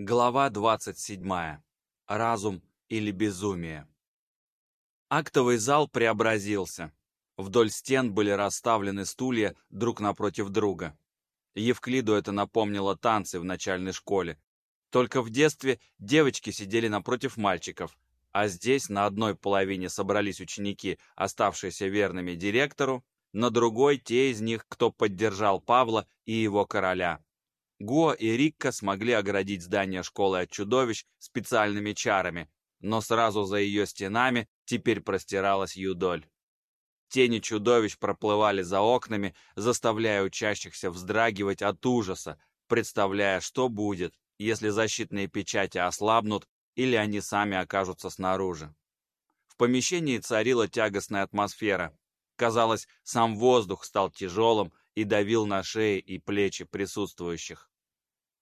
Глава 27. Разум или безумие. Актовый зал преобразился. Вдоль стен были расставлены стулья друг напротив друга. Евклиду это напомнило танцы в начальной школе. Только в детстве девочки сидели напротив мальчиков, а здесь на одной половине собрались ученики, оставшиеся верными директору, на другой те из них, кто поддержал Павла и его короля. Го и Рикка смогли оградить здание школы от чудовищ специальными чарами, но сразу за ее стенами теперь простиралась юдоль. Тени чудовищ проплывали за окнами, заставляя учащихся вздрагивать от ужаса, представляя, что будет, если защитные печати ослабнут или они сами окажутся снаружи. В помещении царила тягостная атмосфера. Казалось, сам воздух стал тяжелым и давил на шеи и плечи присутствующих.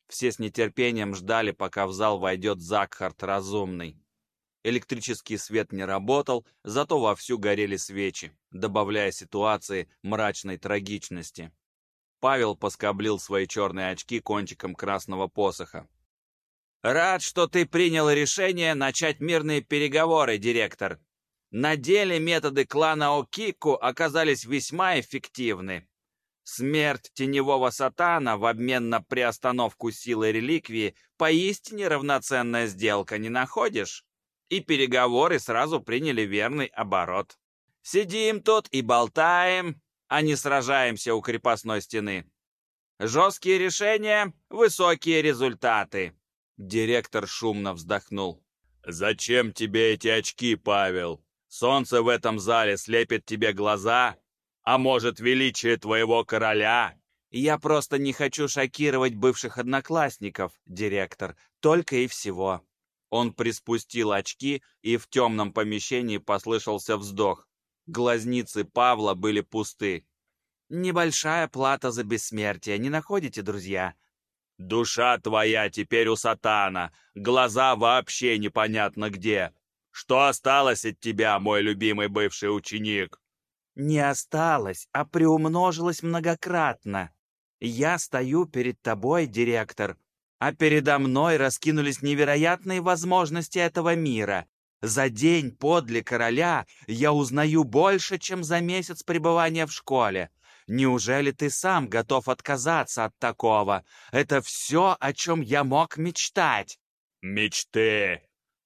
Все с нетерпением ждали, пока в зал войдет Закхарт Разумный. Электрический свет не работал, зато вовсю горели свечи, добавляя ситуации мрачной трагичности. Павел поскоблил свои черные очки кончиком красного посоха. «Рад, что ты принял решение начать мирные переговоры, директор. На деле методы клана Окику оказались весьма эффективны. Смерть теневого сатана в обмен на приостановку силы реликвии поистине равноценная сделка, не находишь? И переговоры сразу приняли верный оборот. Сидим тут и болтаем, а не сражаемся у крепостной стены. Жесткие решения, высокие результаты. Директор шумно вздохнул. «Зачем тебе эти очки, Павел? Солнце в этом зале слепит тебе глаза, а может, величие твоего короля? Я просто не хочу шокировать бывших одноклассников, директор, только и всего. Он приспустил очки, и в темном помещении послышался вздох. Глазницы Павла были пусты. «Небольшая плата за бессмертие, не находите, друзья?» «Душа твоя теперь у сатана, глаза вообще непонятно где. Что осталось от тебя, мой любимый бывший ученик?» Не осталось, а приумножилось многократно. Я стою перед тобой, директор, а передо мной раскинулись невероятные возможности этого мира. За день подле короля я узнаю больше, чем за месяц пребывания в школе. Неужели ты сам готов отказаться от такого? Это все, о чем я мог мечтать. Мечты!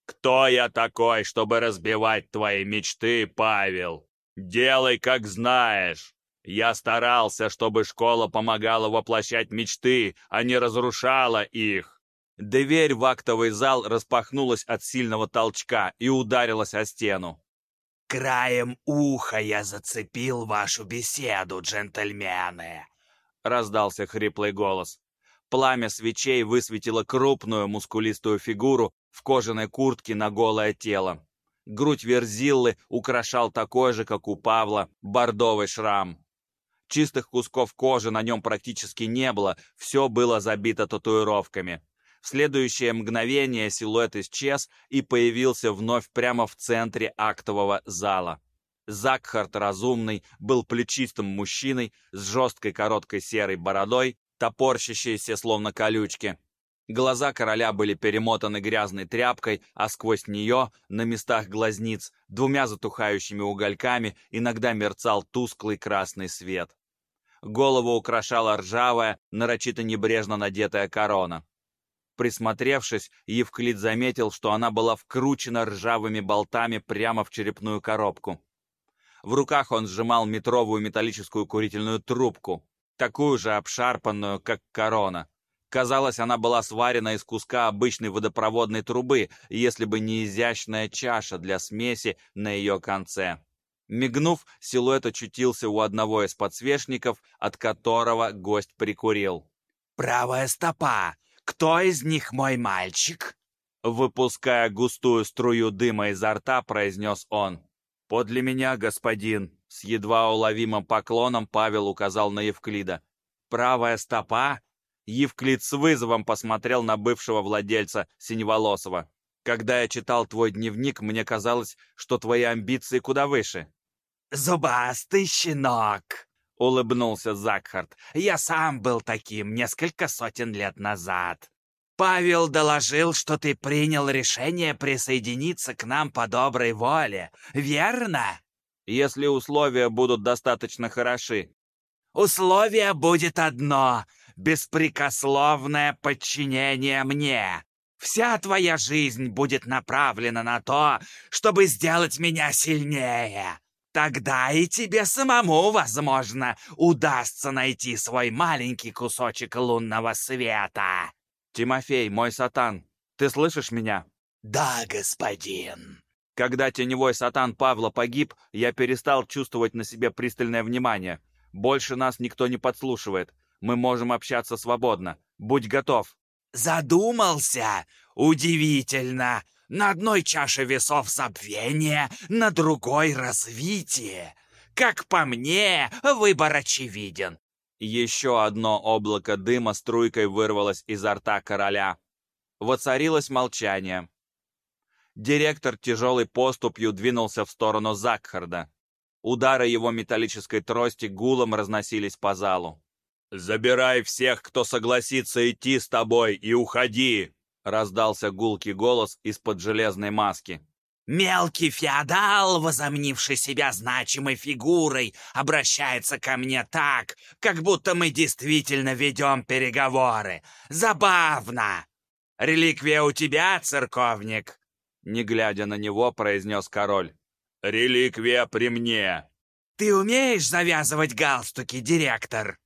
Кто я такой, чтобы разбивать твои мечты, Павел? Делай, как знаешь. Я старался, чтобы школа помогала воплощать мечты, а не разрушала их. Дверь в актовый зал распахнулась от сильного толчка и ударилась о стену. «Краем уха я зацепил вашу беседу, джентльмены!» — раздался хриплый голос. Пламя свечей высветило крупную мускулистую фигуру в кожаной куртке на голое тело. Грудь Верзиллы украшал такой же, как у Павла, бордовый шрам. Чистых кусков кожи на нем практически не было, все было забито татуировками. В следующее мгновение силуэт исчез и появился вновь прямо в центре актового зала. Закхарт Разумный был плечистым мужчиной с жесткой короткой серой бородой, топорщащейся словно колючки, Глаза короля были перемотаны грязной тряпкой, а сквозь нее, на местах глазниц, двумя затухающими угольками, иногда мерцал тусклый красный свет. Голову украшала ржавая, нарочито небрежно надетая корона. Присмотревшись, Евклид заметил, что она была вкручена ржавыми болтами прямо в черепную коробку. В руках он сжимал метровую металлическую курительную трубку, такую же обшарпанную, как корона. Казалось, она была сварена из куска обычной водопроводной трубы, если бы не изящная чаша для смеси на ее конце. Мигнув, силуэт очутился у одного из подсвечников, от которого гость прикурил. «Правая стопа! Кто из них мой мальчик?» Выпуская густую струю дыма изо рта, произнес он. «Подле меня, господин!» С едва уловимым поклоном Павел указал на Евклида. «Правая стопа? Евклид с вызовом посмотрел на бывшего владельца Синеволосого. «Когда я читал твой дневник, мне казалось, что твои амбиции куда выше». «Зубастый щенок!» — улыбнулся Закхарт. «Я сам был таким несколько сотен лет назад. Павел доложил, что ты принял решение присоединиться к нам по доброй воле, верно? Если условия будут достаточно хороши. Условие будет одно — беспрекословное подчинение мне. Вся твоя жизнь будет направлена на то, чтобы сделать меня сильнее. Тогда и тебе самому, возможно, удастся найти свой маленький кусочек лунного света. Тимофей, мой сатан, ты слышишь меня? Да, господин. Когда теневой сатан Павла погиб, я перестал чувствовать на себе пристальное внимание. Больше нас никто не подслушивает. Мы можем общаться свободно. Будь готов. Задумался? Удивительно. На одной чаше весов забвение, на другой развитие. Как по мне, выбор очевиден. Еще одно облако дыма струйкой вырвалось изо рта короля. Воцарилось молчание. Директор тяжелой поступью двинулся в сторону Закхарда. Удары его металлической трости гулом разносились по залу. «Забирай всех, кто согласится идти с тобой, и уходи!» раздался гулкий голос из-под железной маски. Мелкий феодал, возомнивший себя значимой фигурой, обращается ко мне так, как будто мы действительно ведем переговоры. Забавно! Реликвия у тебя, церковник?» Не глядя на него, произнес король. «Реликвия при мне!» «Ты умеешь завязывать галстуки, директор?»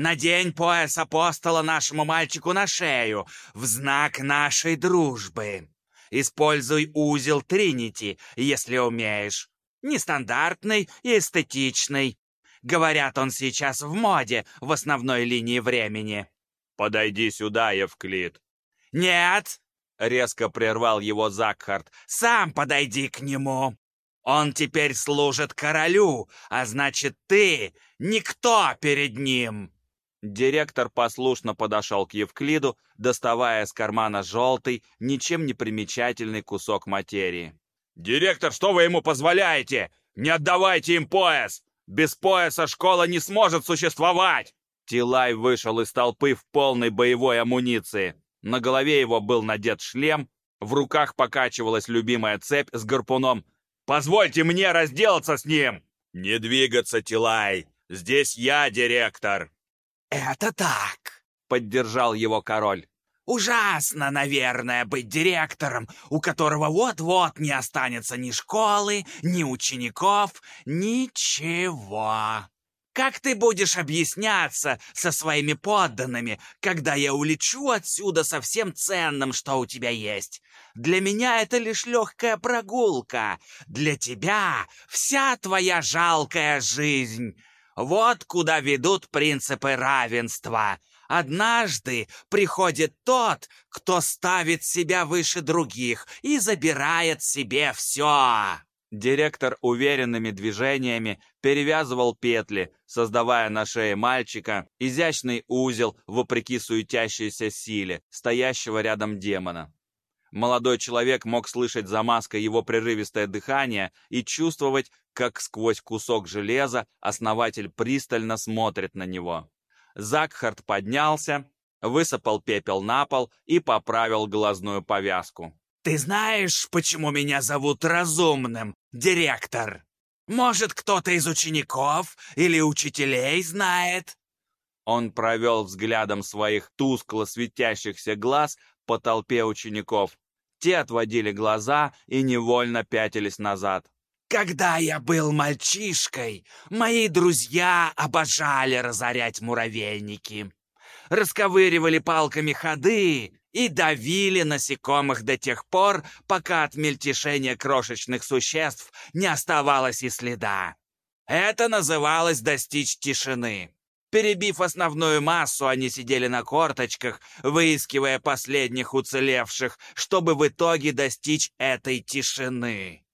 Надень пояс апостола нашему мальчику на шею в знак нашей дружбы. Используй узел Тринити, если умеешь. Нестандартный и эстетичный. Говорят, он сейчас в моде в основной линии времени. «Подойди сюда, Евклид». «Нет!» — резко прервал его Закхард. «Сам подойди к нему. Он теперь служит королю, а значит, ты — никто перед ним!» Директор послушно подошел к Евклиду, доставая из кармана желтый, ничем не примечательный кусок материи. «Директор, что вы ему позволяете? Не отдавайте им пояс! Без пояса школа не сможет существовать!» Тилай вышел из толпы в полной боевой амуниции. На голове его был надет шлем, в руках покачивалась любимая цепь с гарпуном. «Позвольте мне разделаться с ним!» «Не двигаться, Тилай! Здесь я директор!» «Это так», — поддержал его король. «Ужасно, наверное, быть директором, у которого вот-вот не останется ни школы, ни учеников, ничего. Как ты будешь объясняться со своими подданными, когда я улечу отсюда со всем ценным, что у тебя есть? Для меня это лишь легкая прогулка. Для тебя вся твоя жалкая жизнь. Вот куда ведут принципы равенства. Однажды приходит тот, кто ставит себя выше других и забирает себе все. Директор уверенными движениями перевязывал петли, создавая на шее мальчика изящный узел вопреки суетящейся силе, стоящего рядом демона. Молодой человек мог слышать за маской его прерывистое дыхание и чувствовать, как сквозь кусок железа основатель пристально смотрит на него. Закхард поднялся, высыпал пепел на пол и поправил глазную повязку. «Ты знаешь, почему меня зовут Разумным, директор? Может, кто-то из учеников или учителей знает?» Он провел взглядом своих тускло светящихся глаз по толпе учеников. Те отводили глаза и невольно пятились назад. Когда я был мальчишкой, мои друзья обожали разорять муравейники. Расковыривали палками ходы и давили насекомых до тех пор, пока от мельтешения крошечных существ не оставалось и следа. Это называлось достичь тишины. Перебив основную массу, они сидели на корточках, выискивая последних уцелевших, чтобы в итоге достичь этой тишины.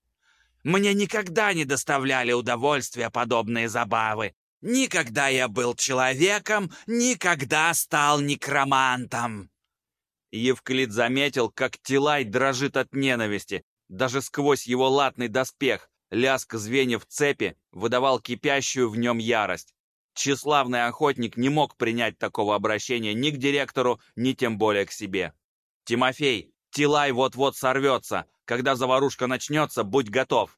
Мне никогда не доставляли удовольствия подобные забавы. Никогда я был человеком, никогда стал некромантом. Евклид заметил, как Тилай дрожит от ненависти. Даже сквозь его латный доспех лязг звеньев цепи выдавал кипящую в нем ярость. Тщеславный охотник не мог принять такого обращения ни к директору, ни тем более к себе. Тимофей, Тилай вот-вот сорвется. Когда заварушка начнется, будь готов.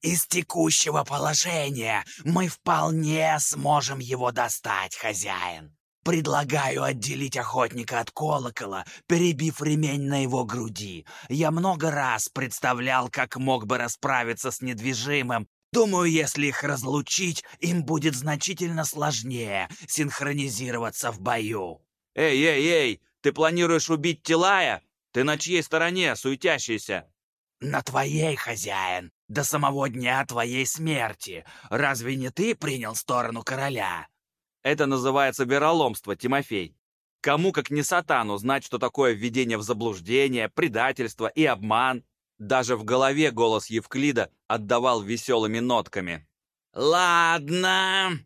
Из текущего положения мы вполне сможем его достать, хозяин. Предлагаю отделить охотника от колокола, перебив ремень на его груди. Я много раз представлял, как мог бы расправиться с недвижимым. Думаю, если их разлучить, им будет значительно сложнее синхронизироваться в бою. Эй, эй, эй, ты планируешь убить Тилая? Ты на чьей стороне, суетящийся? На твоей, хозяин, до самого дня твоей смерти. Разве не ты принял сторону короля? Это называется вероломство, Тимофей. Кому, как не сатану, знать, что такое введение в заблуждение, предательство и обман? Даже в голове голос Евклида отдавал веселыми нотками. «Ладно!»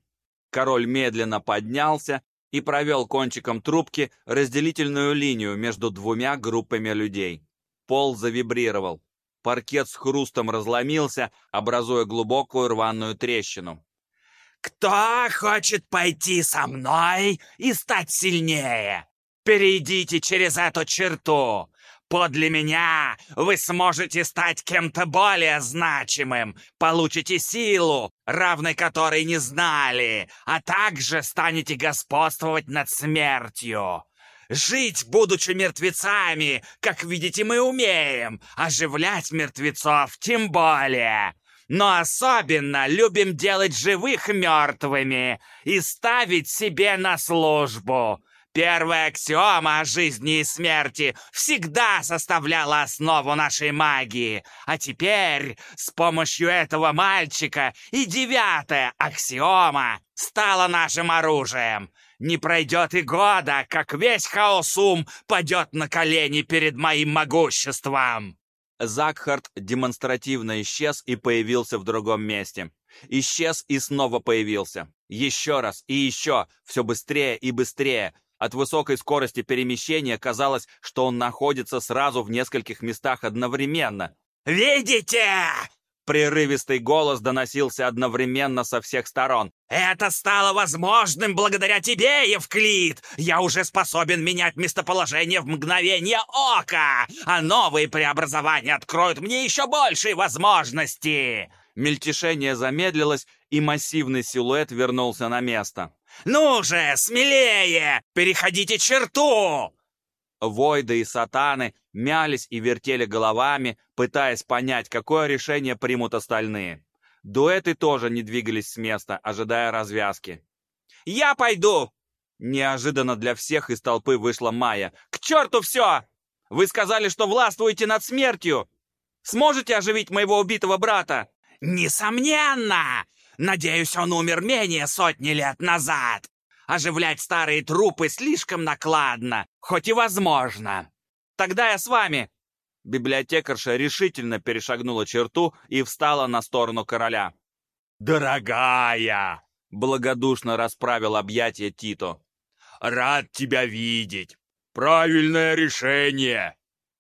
Король медленно поднялся и провел кончиком трубки разделительную линию между двумя группами людей. Пол завибрировал. Паркет с хрустом разломился, образуя глубокую рваную трещину. «Кто хочет пойти со мной и стать сильнее? Перейдите через эту черту! Подле меня вы сможете стать кем-то более значимым, получите силу, равной которой не знали, а также станете господствовать над смертью. Жить, будучи мертвецами, как видите, мы умеем, оживлять мертвецов тем более. Но особенно любим делать живых мертвыми и ставить себе на службу. Первая аксиома о жизни и смерти всегда составляла основу нашей магии, а теперь с помощью этого мальчика и девятая аксиома стала нашим оружием. Не пройдет и года, как весь хаосум падет на колени перед моим могуществом. Закхарт демонстративно исчез и появился в другом месте. Исчез и снова появился. Еще раз и еще, все быстрее и быстрее, от высокой скорости перемещения казалось, что он находится сразу в нескольких местах одновременно. «Видите?» Прерывистый голос доносился одновременно со всех сторон. «Это стало возможным благодаря тебе, Евклид! Я уже способен менять местоположение в мгновение ока, а новые преобразования откроют мне еще большие возможности!» Мельтешение замедлилось, и массивный силуэт вернулся на место. «Ну же, смелее! Переходите черту!» Войды и сатаны мялись и вертели головами, пытаясь понять, какое решение примут остальные. Дуэты тоже не двигались с места, ожидая развязки. «Я пойду!» Неожиданно для всех из толпы вышла Майя. «К черту все! Вы сказали, что властвуете над смертью! Сможете оживить моего убитого брата?» «Несомненно! Надеюсь, он умер менее сотни лет назад. Оживлять старые трупы слишком накладно, хоть и возможно. Тогда я с вами». Библиотекарша решительно перешагнула черту и встала на сторону короля. «Дорогая!» — благодушно расправил объятия Тито. «Рад тебя видеть! Правильное решение!»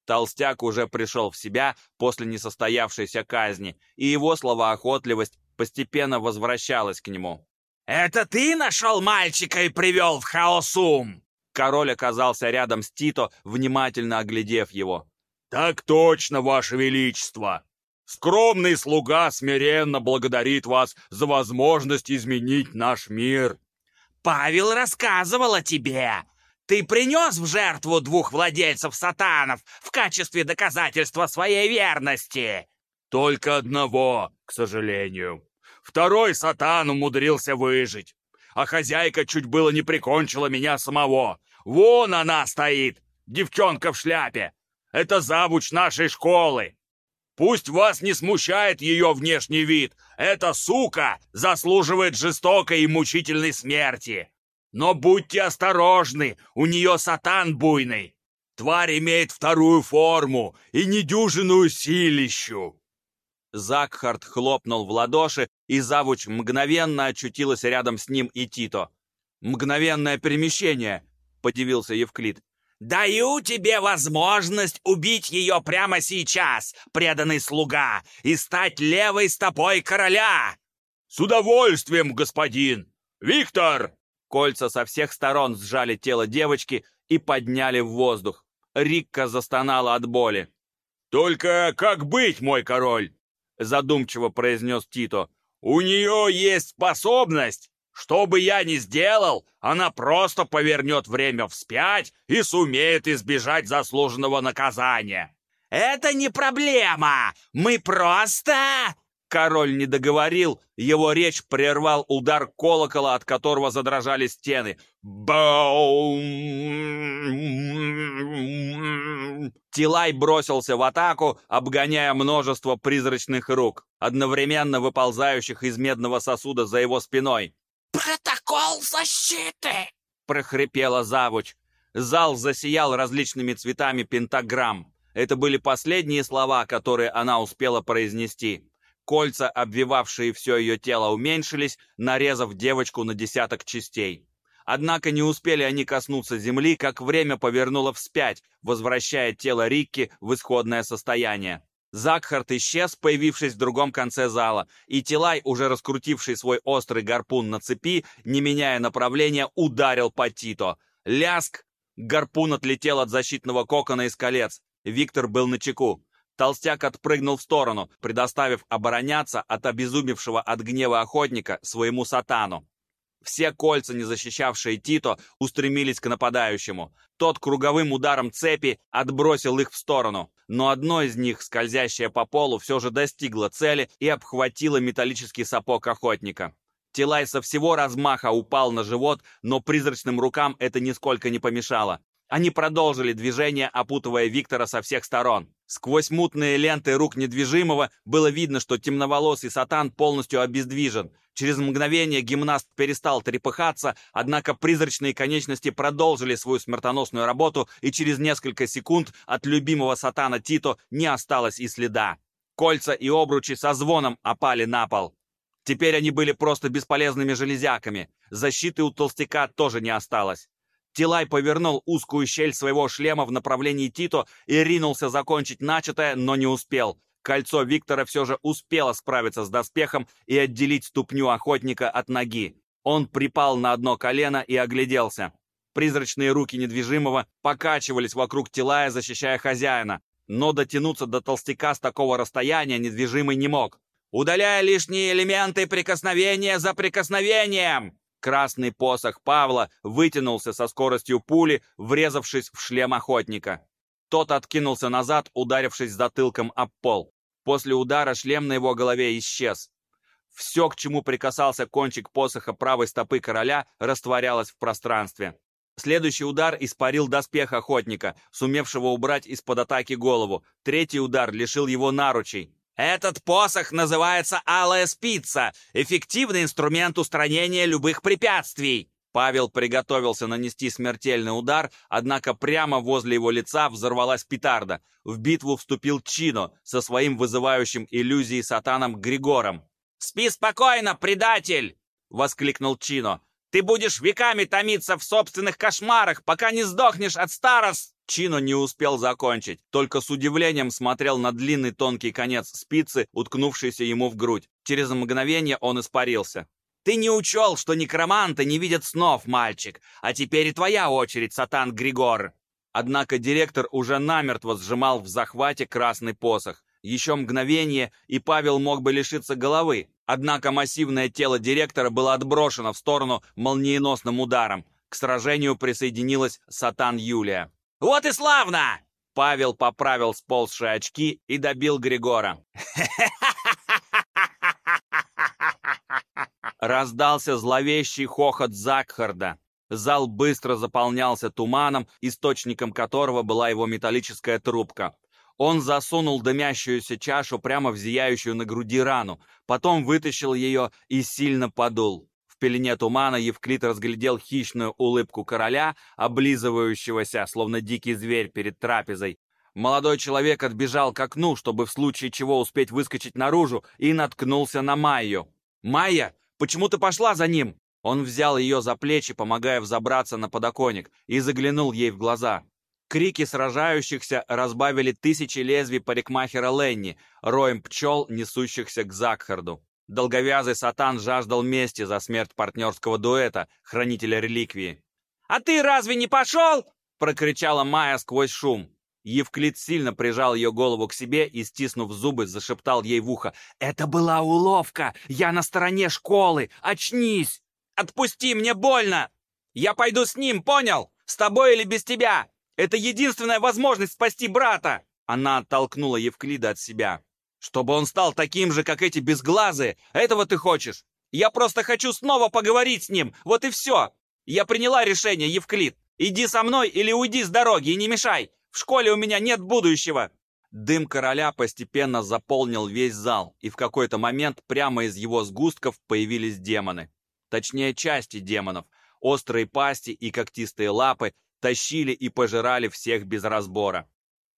Толстяк уже пришел в себя после несостоявшейся казни, и его словоохотливость постепенно возвращалась к нему. «Это ты нашел мальчика и привел в хаосум?» Король оказался рядом с Тито, внимательно оглядев его. «Так точно, Ваше Величество! Скромный слуга смиренно благодарит вас за возможность изменить наш мир!» «Павел рассказывал о тебе! Ты принес в жертву двух владельцев сатанов в качестве доказательства своей верности!» Только одного, к сожалению. Второй сатан умудрился выжить. А хозяйка чуть было не прикончила меня самого. Вон она стоит, девчонка в шляпе. Это завуч нашей школы. Пусть вас не смущает ее внешний вид. Эта сука заслуживает жестокой и мучительной смерти. Но будьте осторожны, у нее сатан буйный. Тварь имеет вторую форму и недюжинную силищу. Закхард хлопнул в ладоши, и завуч мгновенно очутилась рядом с ним и Тито. «Мгновенное перемещение!» — подивился Евклид. «Даю тебе возможность убить ее прямо сейчас, преданный слуга, и стать левой стопой короля!» «С удовольствием, господин! Виктор!» Кольца со всех сторон сжали тело девочки и подняли в воздух. Рикка застонала от боли. «Только как быть, мой король?» Задумчиво произнес Тито. «У нее есть способность. Что бы я ни сделал, она просто повернет время вспять и сумеет избежать заслуженного наказания». «Это не проблема! Мы просто...» Король не договорил, его речь прервал удар колокола, от которого задрожали стены. Баум! Тилай бросился в атаку, обгоняя множество призрачных рук, одновременно выползающих из медного сосуда за его спиной. «Протокол защиты!» — прохрипела завуч. Зал засиял различными цветами пентаграмм. Это были последние слова, которые она успела произнести. Кольца, обвивавшие все ее тело, уменьшились, нарезав девочку на десяток частей. Однако не успели они коснуться земли, как время повернуло вспять, возвращая тело Рикки в исходное состояние. Закхарт исчез, появившись в другом конце зала, и Тилай, уже раскрутивший свой острый гарпун на цепи, не меняя направления, ударил по Тито. Ляск! Гарпун отлетел от защитного кокона из колец. Виктор был на чеку. Толстяк отпрыгнул в сторону, предоставив обороняться от обезумевшего от гнева охотника своему сатану. Все кольца, не защищавшие Тито, устремились к нападающему. Тот круговым ударом цепи отбросил их в сторону, но одно из них, скользящее по полу, все же достигло цели и обхватило металлический сапог охотника. Тилай со всего размаха упал на живот, но призрачным рукам это нисколько не помешало. Они продолжили движение, опутывая Виктора со всех сторон. Сквозь мутные ленты рук недвижимого было видно, что темноволосый сатан полностью обездвижен. Через мгновение гимнаст перестал трепыхаться, однако призрачные конечности продолжили свою смертоносную работу, и через несколько секунд от любимого сатана Тито не осталось и следа. Кольца и обручи со звоном опали на пол. Теперь они были просто бесполезными железяками. Защиты у толстяка тоже не осталось. Тилай повернул узкую щель своего шлема в направлении Тито и ринулся закончить начатое, но не успел. Кольцо Виктора все же успело справиться с доспехом и отделить ступню охотника от ноги. Он припал на одно колено и огляделся. Призрачные руки недвижимого покачивались вокруг Тилая, защищая хозяина, но дотянуться до толстяка с такого расстояния недвижимый не мог. «Удаляя лишние элементы прикосновения за прикосновением!» Красный посох Павла вытянулся со скоростью пули, врезавшись в шлем охотника. Тот откинулся назад, ударившись затылком об пол. После удара шлем на его голове исчез. Все, к чему прикасался кончик посоха правой стопы короля, растворялось в пространстве. Следующий удар испарил доспех охотника, сумевшего убрать из-под атаки голову. Третий удар лишил его наручей. Этот посох называется «Алая спица» — эффективный инструмент устранения любых препятствий. Павел приготовился нанести смертельный удар, однако прямо возле его лица взорвалась петарда. В битву вступил Чино со своим вызывающим иллюзии сатаном Григором. «Спи спокойно, предатель!» — воскликнул Чино. «Ты будешь веками томиться в собственных кошмарах, пока не сдохнешь от старост!» Чино не успел закончить, только с удивлением смотрел на длинный тонкий конец спицы, уткнувшийся ему в грудь. Через мгновение он испарился. «Ты не учел, что некроманты не видят снов, мальчик, а теперь и твоя очередь, сатан Григор!» Однако директор уже намертво сжимал в захвате красный посох. Еще мгновение, и Павел мог бы лишиться головы. Однако массивное тело директора было отброшено в сторону молниеносным ударом. К сражению присоединилась сатан Юлия. «Вот и славно!» Павел поправил сползшие очки и добил Григора. Раздался зловещий хохот Закхарда. Зал быстро заполнялся туманом, источником которого была его металлическая трубка. Он засунул дымящуюся чашу прямо в зияющую на груди рану, потом вытащил ее и сильно подул. В пелене тумана Евклид разглядел хищную улыбку короля, облизывающегося, словно дикий зверь перед трапезой. Молодой человек отбежал к окну, чтобы в случае чего успеть выскочить наружу, и наткнулся на Майю. «Майя, почему ты пошла за ним?» Он взял ее за плечи, помогая взобраться на подоконник, и заглянул ей в глаза. Крики сражающихся разбавили тысячи лезвий парикмахера Ленни, роем пчел, несущихся к Закхарду. Долговязый сатан жаждал мести за смерть партнерского дуэта, хранителя реликвии. «А ты разве не пошел?» — прокричала Майя сквозь шум. Евклид сильно прижал ее голову к себе и, стиснув зубы, зашептал ей в ухо. «Это была уловка! Я на стороне школы! Очнись! Отпусти, мне больно! Я пойду с ним, понял? С тобой или без тебя! Это единственная возможность спасти брата!» Она оттолкнула Евклида от себя. «Чтобы он стал таким же, как эти безглазые? Этого ты хочешь? Я просто хочу снова поговорить с ним, вот и все! Я приняла решение, Евклид! Иди со мной или уйди с дороги и не мешай! В школе у меня нет будущего!» Дым короля постепенно заполнил весь зал, и в какой-то момент прямо из его сгустков появились демоны. Точнее, части демонов. Острые пасти и когтистые лапы тащили и пожирали всех без разбора.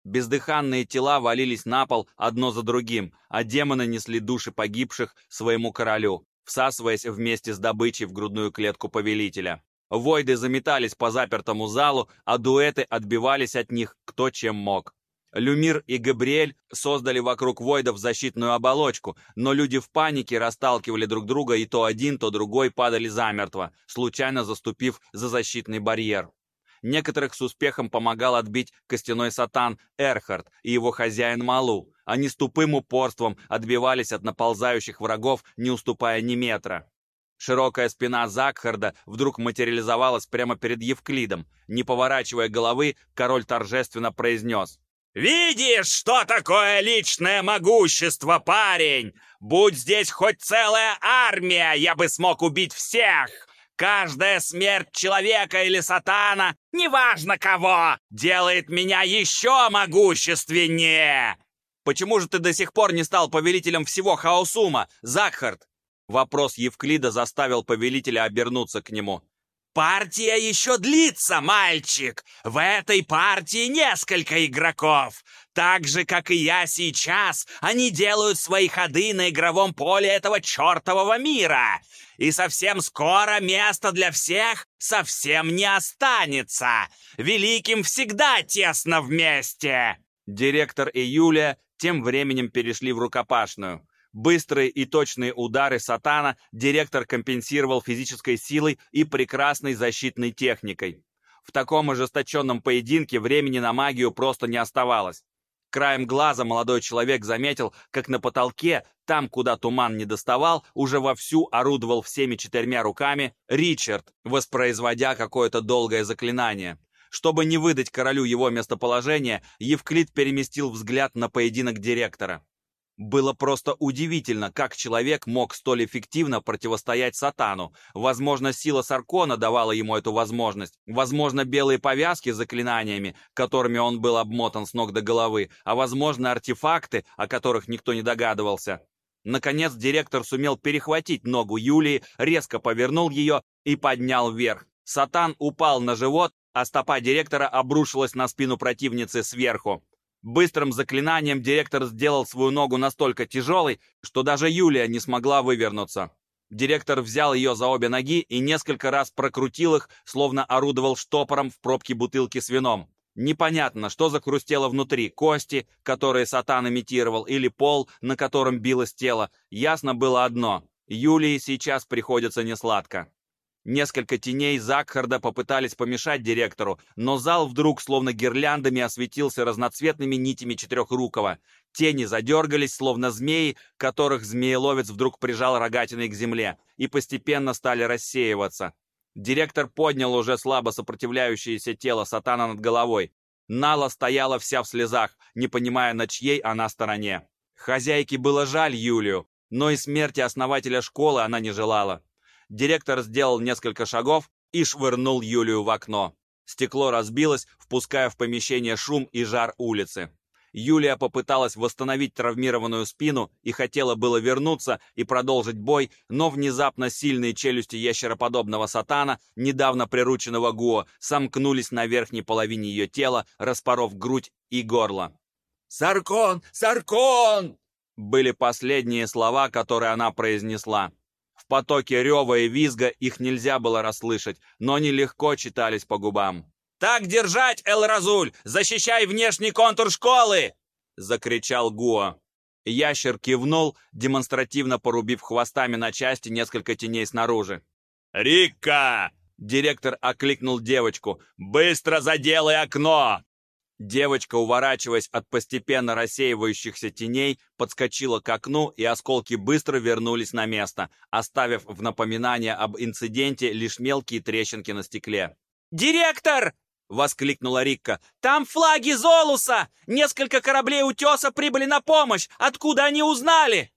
Бездыханные тела валились на пол одно за другим, а демоны несли души погибших своему королю, всасываясь вместе с добычей в грудную клетку повелителя. Войды заметались по запертому залу, а дуэты отбивались от них кто чем мог. Люмир и Габриэль создали вокруг Войдов защитную оболочку, но люди в панике расталкивали друг друга, и то один, то другой падали замертво, случайно заступив за защитный барьер. Некоторых с успехом помогал отбить костяной сатан Эрхард и его хозяин Малу. Они с тупым упорством отбивались от наползающих врагов, не уступая ни метра. Широкая спина Закхарда вдруг материализовалась прямо перед Евклидом. Не поворачивая головы, король торжественно произнес. «Видишь, что такое личное могущество, парень? Будь здесь хоть целая армия, я бы смог убить всех! Каждая смерть человека или сатана, неважно кого, делает меня еще могущественнее!» «Почему же ты до сих пор не стал повелителем всего Хаосума, Закхард?» Вопрос Евклида заставил повелителя обернуться к нему. «Партия еще длится, мальчик! В этой партии несколько игроков. Так же, как и я сейчас, они делают свои ходы на игровом поле этого чертового мира. И совсем скоро места для всех совсем не останется. Великим всегда тесно вместе!» Директор и Юлия тем временем перешли в рукопашную. Быстрые и точные удары сатана директор компенсировал физической силой и прекрасной защитной техникой. В таком ожесточенном поединке времени на магию просто не оставалось. Краем глаза молодой человек заметил, как на потолке, там, куда туман не доставал, уже вовсю орудовал всеми четырьмя руками Ричард, воспроизводя какое-то долгое заклинание. Чтобы не выдать королю его местоположение, Евклид переместил взгляд на поединок директора. Было просто удивительно, как человек мог столь эффективно противостоять сатану. Возможно, сила Саркона давала ему эту возможность. Возможно, белые повязки с заклинаниями, которыми он был обмотан с ног до головы, а возможно, артефакты, о которых никто не догадывался. Наконец, директор сумел перехватить ногу Юлии, резко повернул ее и поднял вверх. Сатан упал на живот, а стопа директора обрушилась на спину противницы сверху. Быстрым заклинанием директор сделал свою ногу настолько тяжелой, что даже Юлия не смогла вывернуться. Директор взял ее за обе ноги и несколько раз прокрутил их, словно орудовал штопором в пробке бутылки с вином. Непонятно, что закрустело внутри, кости, которые сатан имитировал, или пол, на котором билось тело. Ясно было одно — Юлии сейчас приходится несладко. Несколько теней Закхарда попытались помешать директору, но зал вдруг словно гирляндами осветился разноцветными нитями Четырехрукого. Тени задергались, словно змеи, которых змееловец вдруг прижал рогатиной к земле, и постепенно стали рассеиваться. Директор поднял уже слабо сопротивляющееся тело сатана над головой. Нала стояла вся в слезах, не понимая, на чьей она стороне. Хозяйке было жаль Юлию, но и смерти основателя школы она не желала. Директор сделал несколько шагов и швырнул Юлию в окно. Стекло разбилось, впуская в помещение шум и жар улицы. Юлия попыталась восстановить травмированную спину и хотела было вернуться и продолжить бой, но внезапно сильные челюсти ящероподобного сатана, недавно прирученного Гуо, сомкнулись на верхней половине ее тела, распоров грудь и горло. «Саркон! Саркон!» были последние слова, которые она произнесла. В потоке рева и визга их нельзя было расслышать, но они легко читались по губам. «Так держать, Эл-Разуль! Защищай внешний контур школы!» — закричал Гуа. Ящер кивнул, демонстративно порубив хвостами на части несколько теней снаружи. «Рикка!» Директор окликнул девочку. «Быстро заделай окно!» Девочка, уворачиваясь от постепенно рассеивающихся теней, подскочила к окну, и осколки быстро вернулись на место, оставив в напоминание об инциденте лишь мелкие трещинки на стекле. «Директор!» — воскликнула Рикка. «Там флаги Золуса! Несколько кораблей утеса прибыли на помощь! Откуда они узнали?»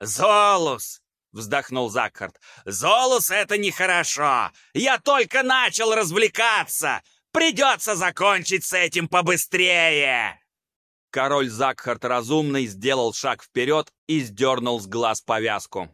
«Золус!» — вздохнул Закхарт. «Золус — это нехорошо! Я только начал развлекаться! Придется закончить с этим побыстрее!» Король Закхарт Разумный сделал шаг вперед и сдернул с глаз повязку.